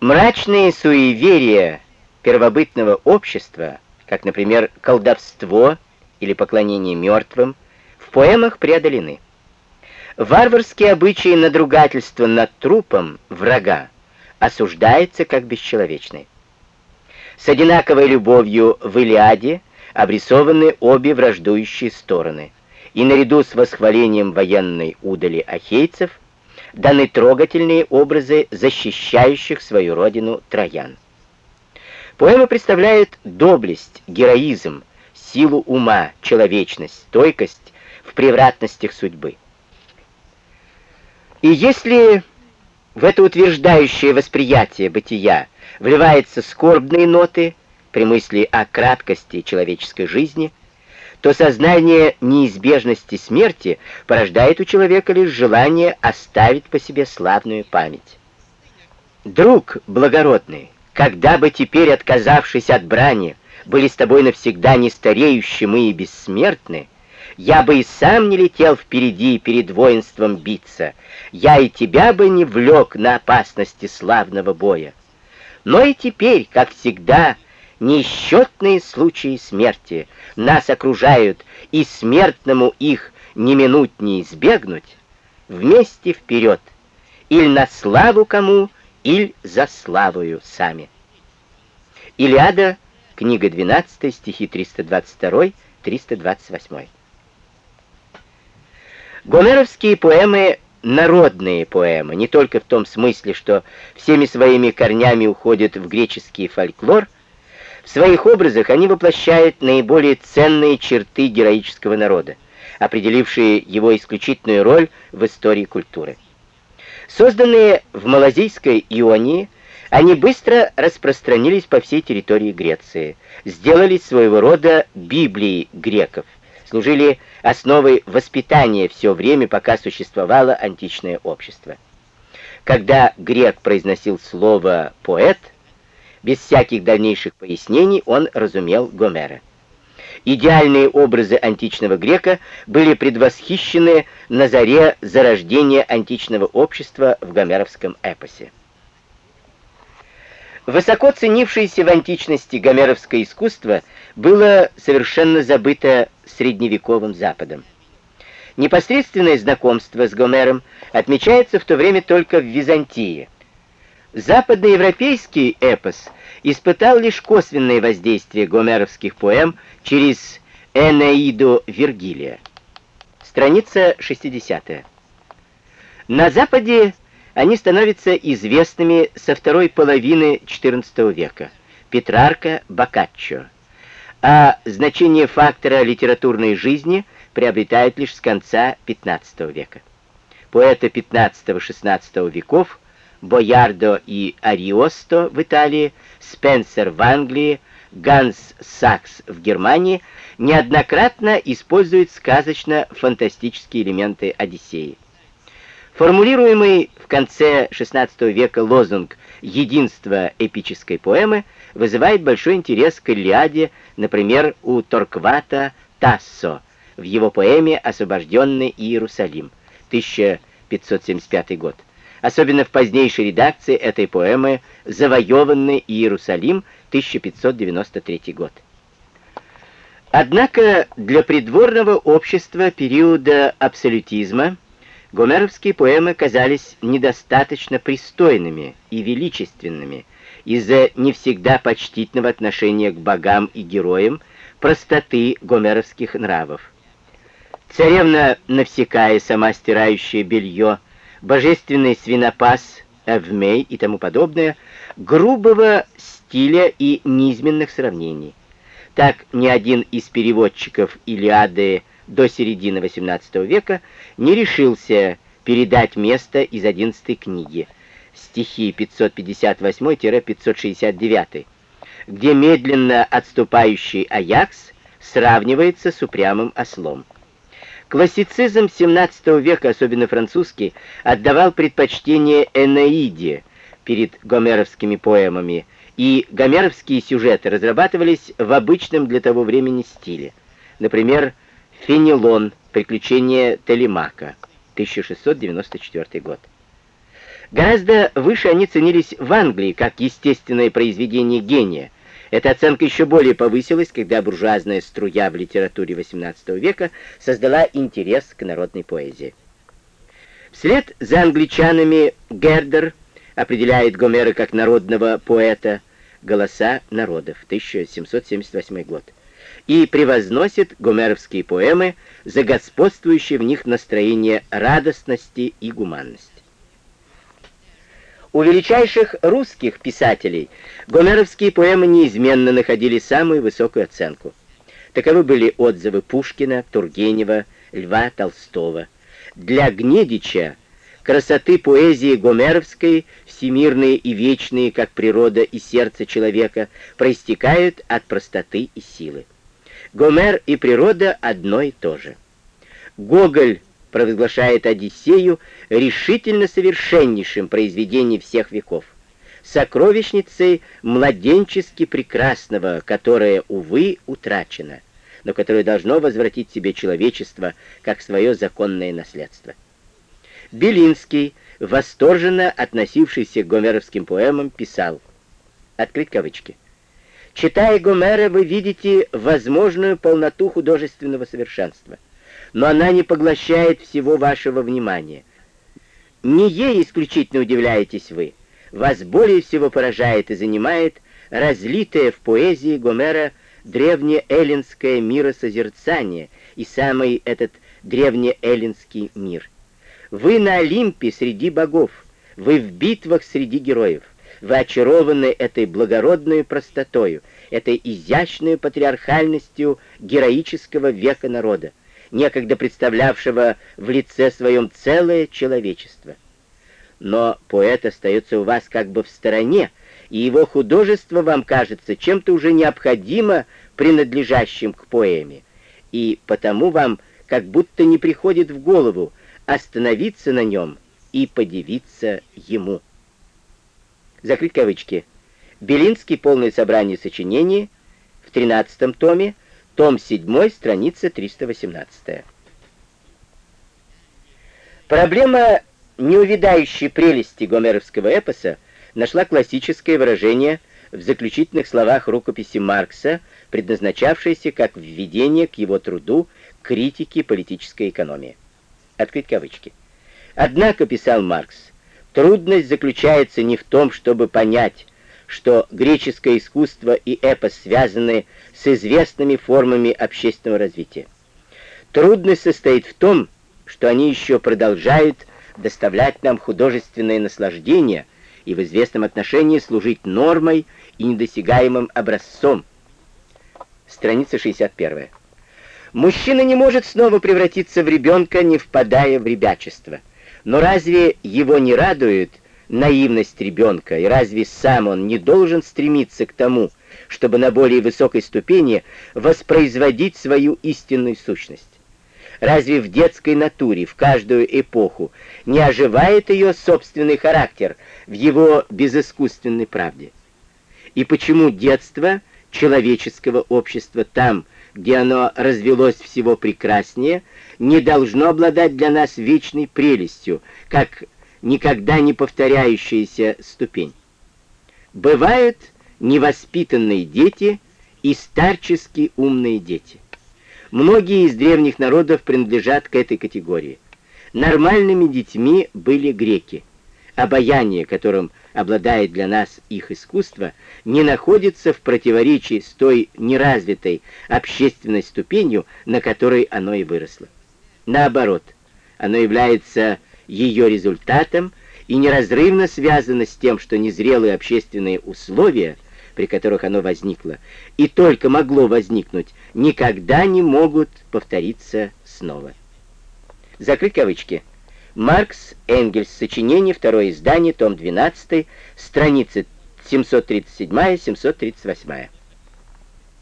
Мрачные суеверия первобытного общества, как, например, колдовство или поклонение мертвым, в поэмах преодолены. Варварские обычаи надругательства над трупом врага осуждается как бесчеловечный. С одинаковой любовью в Илиаде обрисованы обе враждующие стороны, и наряду с восхвалением военной удали ахейцев даны трогательные образы защищающих свою родину троян. Поэма представляет доблесть, героизм, силу ума, человечность, стойкость в превратностях судьбы. И если в это утверждающее восприятие бытия вливаются скорбные ноты при мысли о краткости человеческой жизни, то сознание неизбежности смерти порождает у человека лишь желание оставить по себе славную память. Друг благородный, когда бы теперь, отказавшись от брани, были с тобой навсегда не стареющие мы и бессмертны, я бы и сам не летел впереди перед воинством биться, я и тебя бы не влек на опасности славного боя. Но и теперь, как всегда, несчетные случаи смерти нас окружают, и смертному их не минуть не избегнуть, вместе вперед, или на славу кому, или за славою сами. Илиада, книга 12, стихи 322-328. Гомеровские поэмы — народные поэмы, не только в том смысле, что всеми своими корнями уходят в греческий фольклор, в своих образах они воплощают наиболее ценные черты героического народа, определившие его исключительную роль в истории культуры. Созданные в Малазийской Ионии, они быстро распространились по всей территории Греции, сделались своего рода Библией греков, служили основой воспитания все время, пока существовало античное общество. Когда грек произносил слово «поэт», без всяких дальнейших пояснений он разумел Гомера. Идеальные образы античного грека были предвосхищены на заре зарождения античного общества в гомеровском эпосе. Высоко ценившееся в античности гомеровское искусство было совершенно забыто средневековым Западом. Непосредственное знакомство с Гомером отмечается в то время только в Византии. Западноевропейский эпос испытал лишь косвенное воздействие гомеровских поэм через Энеиду Вергилия. Страница 60. На Западе они становятся известными со второй половины XIV века. Петрарка, Боккаччо. А значение фактора литературной жизни приобретает лишь с конца XV века. Поэты XV-XVI веков Боярдо и Ариосто в Италии, Спенсер в Англии, Ганс Сакс в Германии неоднократно используют сказочно-фантастические элементы Одиссеи. Формулируемый в конце XVI века лозунг «Единство эпической поэмы» вызывает большой интерес к Илиаде, например, у Торквата Тассо в его поэме «Освобожденный Иерусалим» 1575 год. Особенно в позднейшей редакции этой поэмы «Завоеванный Иерусалим» 1593 год. Однако для придворного общества периода абсолютизма Гомеровские поэмы казались недостаточно пристойными и величественными из-за не всегда почтительного отношения к богам и героям, простоты гомеровских нравов. Царевна Навсекая, сама стирающая белье, божественный свинопас, Эвмей и тому подобное, грубого стиля и низменных сравнений. Так ни один из переводчиков Илиады до середины XVIII века не решился передать место из 11 книги, стихи 558-569, где медленно отступающий Аякс сравнивается с упрямым ослом. Классицизм XVII века, особенно французский, отдавал предпочтение Энеиде перед гомеровскими поэмами, и гомеровские сюжеты разрабатывались в обычном для того времени стиле. Например, Фенелон. Приключения Телемака. 1694 год. Гораздо выше они ценились в Англии как естественное произведение гения. Эта оценка еще более повысилась, когда буржуазная струя в литературе XVIII века создала интерес к народной поэзии. Вслед за англичанами Гердер определяет Гомера как народного поэта «Голоса народов» 1778 год и превозносит гомеровские поэмы за господствующее в них настроение радостности и гуманности. У величайших русских писателей гомеровские поэмы неизменно находили самую высокую оценку. Таковы были отзывы Пушкина, Тургенева, Льва Толстого. Для Гнедича красоты поэзии гомеровской, всемирные и вечные, как природа и сердце человека, проистекают от простоты и силы. Гомер и природа одно и то же. Гоголь провозглашает Одиссею решительно совершеннейшим произведением всех веков, сокровищницей младенчески прекрасного, которое, увы, утрачено, но которое должно возвратить себе человечество как свое законное наследство. Белинский, восторженно относившийся к гомеровским поэмам, писал, открыть кавычки, «Читая Гомера, вы видите возможную полноту художественного совершенства» но она не поглощает всего вашего внимания. Не ей исключительно удивляетесь вы. Вас более всего поражает и занимает разлитое в поэзии Гомера древнеэллинское миросозерцание и самый этот древнеэллинский мир. Вы на Олимпе среди богов, вы в битвах среди героев, вы очарованы этой благородной простотою, этой изящной патриархальностью героического века народа некогда представлявшего в лице своем целое человечество. Но поэт остается у вас как бы в стороне, и его художество вам кажется чем-то уже необходимо принадлежащим к поэме, и потому вам как будто не приходит в голову остановиться на нем и подивиться ему. Закрыть кавычки. Белинский полное собрание сочинений в 13 томе том 7, страница 318. Проблема неувидающей прелести гомеровского эпоса нашла классическое выражение в заключительных словах рукописи Маркса, предназначавшейся как введение к его труду критики политической экономии. Открыть кавычки. Однако, писал Маркс, трудность заключается не в том, чтобы понять, что греческое искусство и эпос связаны с известными формами общественного развития. Трудность состоит в том, что они еще продолжают доставлять нам художественное наслаждение и в известном отношении служить нормой и недосягаемым образцом. Страница 61. Мужчина не может снова превратиться в ребенка, не впадая в ребячество. Но разве его не радует наивность ребенка, и разве сам он не должен стремиться к тому, чтобы на более высокой ступени воспроизводить свою истинную сущность? Разве в детской натуре в каждую эпоху не оживает ее собственный характер в его безыскусственной правде? И почему детство человеческого общества там, где оно развелось всего прекраснее, не должно обладать для нас вечной прелестью, как никогда не повторяющаяся ступень. Бывают невоспитанные дети и старчески умные дети. Многие из древних народов принадлежат к этой категории. Нормальными детьми были греки. Обаяние, которым обладает для нас их искусство, не находится в противоречии с той неразвитой общественной ступенью, на которой оно и выросло. Наоборот, оно является ее результатом и неразрывно связано с тем, что незрелые общественные условия, при которых оно возникло, и только могло возникнуть, никогда не могут повториться снова. Закрыть кавычки. Маркс, Энгельс, сочинение, второе издание, том 12, страницы 737-738.